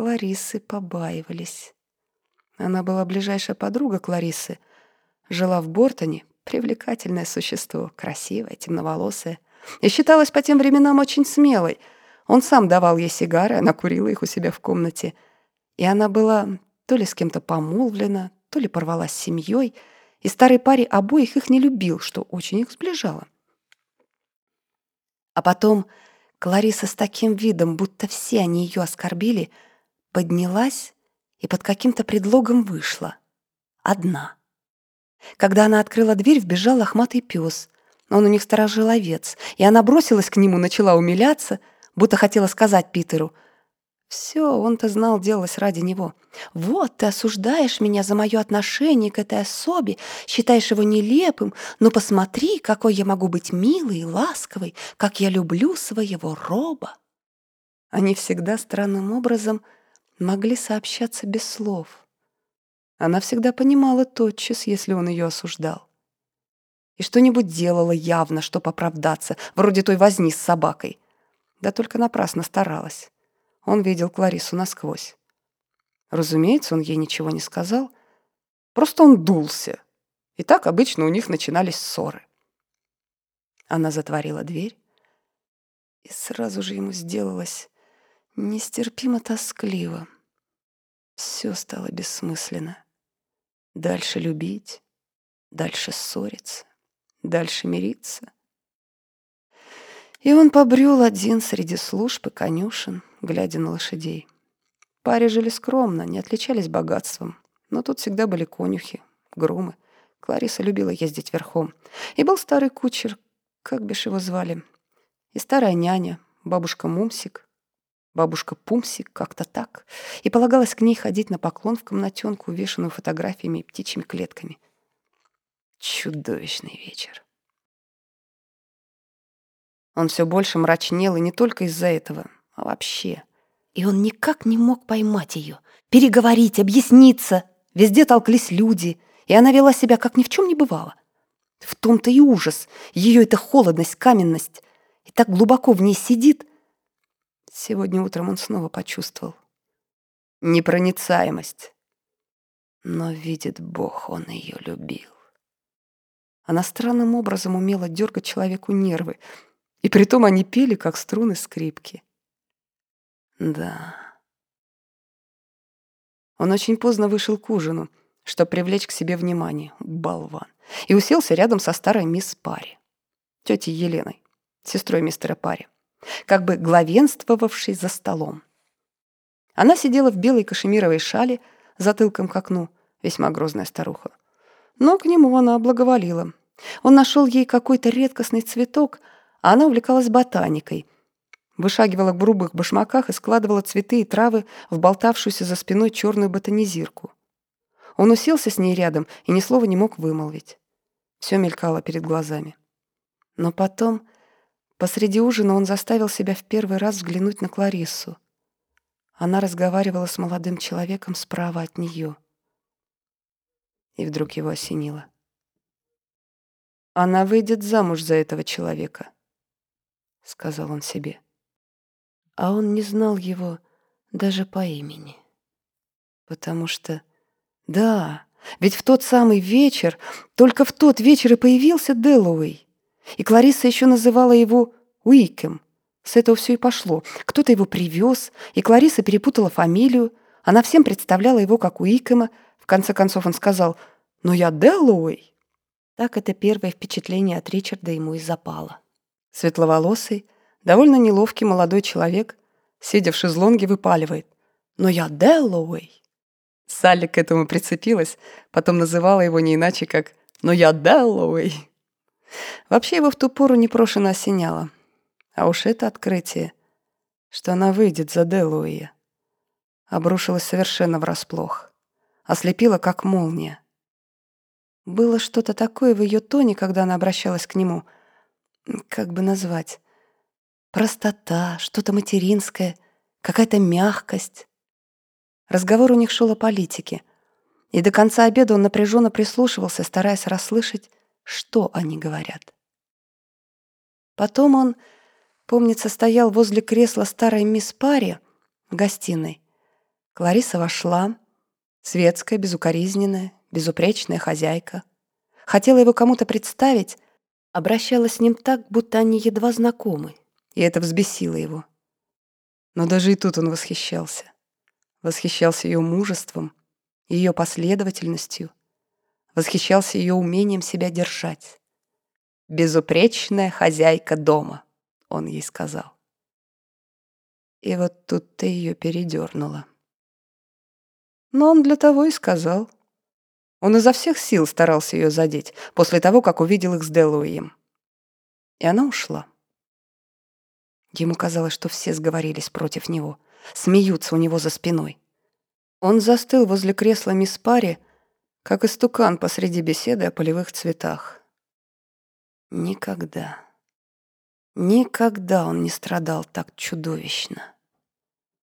Кларисы побаивались. Она была ближайшая подруга Кларисы, жила в Бортоне, привлекательное существо, красивое, темноволосое, и считалась по тем временам очень смелой. Он сам давал ей сигары, она курила их у себя в комнате. И она была то ли с кем-то помолвлена, то ли порвалась с семьей, и старый парень обоих их не любил, что очень их сближало. А потом Клариса с таким видом, будто все они ее оскорбили, поднялась и под каким-то предлогом вышла. Одна. Когда она открыла дверь, вбежал лохматый пес. Он у них сторожил овец, и она бросилась к нему, начала умиляться, будто хотела сказать Питеру — все, он-то знал, делалось ради него. Вот, ты осуждаешь меня за мое отношение к этой особе, считаешь его нелепым, но посмотри, какой я могу быть милой и ласковой, как я люблю своего роба. Они всегда странным образом могли сообщаться без слов. Она всегда понимала тотчас, если он ее осуждал. И что-нибудь делала явно, чтоб оправдаться, вроде той возни с собакой. Да только напрасно старалась. Он видел Кларису насквозь. Разумеется, он ей ничего не сказал. Просто он дулся. И так обычно у них начинались ссоры. Она затворила дверь, и сразу же ему сделалось нестерпимо тоскливо. Все стало бессмысленно. Дальше любить, дальше ссориться, дальше мириться. И он побрел один среди служб и конюшен, глядя на лошадей. Пари жили скромно, не отличались богатством, но тут всегда были конюхи, грумы. Клариса любила ездить верхом. И был старый кучер, как бишь его звали, и старая няня, бабушка Мумсик, бабушка Пумсик, как-то так, и полагалось к ней ходить на поклон в комнатенку, увешанную фотографиями и птичьими клетками. Чудовищный вечер. Он все больше мрачнел, и не только из-за этого — а вообще. И он никак не мог поймать ее, переговорить, объясниться. Везде толклись люди, и она вела себя, как ни в чем не бывало. В том-то и ужас, ее эта холодность, каменность, и так глубоко в ней сидит. Сегодня утром он снова почувствовал. Непроницаемость. Но, видит Бог, он ее любил. Она странным образом умела дергать человеку нервы, и притом они пели, как струны скрипки. Да. Он очень поздно вышел к ужину, чтобы привлечь к себе внимание, болван, и уселся рядом со старой мисс Пари, тетей Еленой, сестрой мистера Пари, как бы главенствовавшей за столом. Она сидела в белой кашемировой шале, затылком к окну, весьма грозная старуха. Но к нему она благоволила. Он нашел ей какой-то редкостный цветок, а она увлекалась ботаникой — вышагивала в грубых башмаках и складывала цветы и травы в болтавшуюся за спиной черную ботанизирку. Он уселся с ней рядом и ни слова не мог вымолвить. Все мелькало перед глазами. Но потом, посреди ужина, он заставил себя в первый раз взглянуть на Клариссу. Она разговаривала с молодым человеком справа от нее. И вдруг его осенило. «Она выйдет замуж за этого человека», — сказал он себе а он не знал его даже по имени. Потому что, да, ведь в тот самый вечер, только в тот вечер и появился Дэллоуэй. И Клариса еще называла его Уикем. С этого все и пошло. Кто-то его привез, и Клариса перепутала фамилию. Она всем представляла его как Уикема. В конце концов он сказал «Но я Дэллоуэй». Так это первое впечатление от Ричарда ему и запало. Светловолосый, Довольно неловкий молодой человек, сидя в шезлонге, выпаливает. «Но я Дэллоуэй!» Салли к этому прицепилась, потом называла его не иначе, как «Но я Дэллоуэй!» Вообще его в ту пору непрошено осеняло. А уж это открытие, что она выйдет за Дэллоуэя, обрушилось совершенно врасплох. Ослепила, как молния. Было что-то такое в ее тоне, когда она обращалась к нему. Как бы назвать? Простота, что-то материнское, какая-то мягкость. Разговор у них шел о политике. И до конца обеда он напряженно прислушивался, стараясь расслышать, что они говорят. Потом он, помнится, стоял возле кресла старой мисс Пари в гостиной, Клариса вошла, светская, безукоризненная, безупречная хозяйка. Хотела его кому-то представить, обращалась с ним так, будто они едва знакомы, и это взбесило его. Но даже и тут он восхищался. Восхищался ее мужеством, ее последовательностью, восхищался ее умением себя держать. «Безупречная хозяйка дома», — он ей сказал. И вот тут-то ее передернуло. Но он для того и сказал. Он изо всех сил старался ее задеть после того, как увидел их с Делуием. И она ушла. Ему казалось, что все сговорились против него, смеются у него за спиной. Он застыл возле кресла мисс Пари, как истукан посреди беседы о полевых цветах. Никогда, никогда он не страдал так чудовищно.